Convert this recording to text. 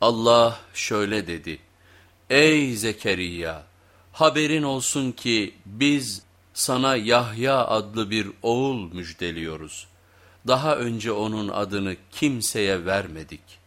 Allah şöyle dedi, Ey Zekeriya! Haberin olsun ki biz sana Yahya adlı bir oğul müjdeliyoruz. Daha önce onun adını kimseye vermedik.